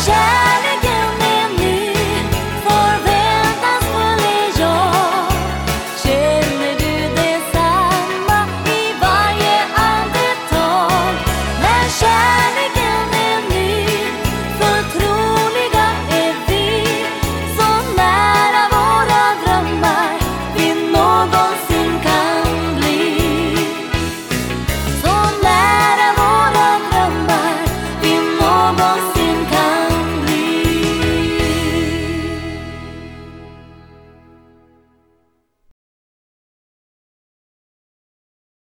谁？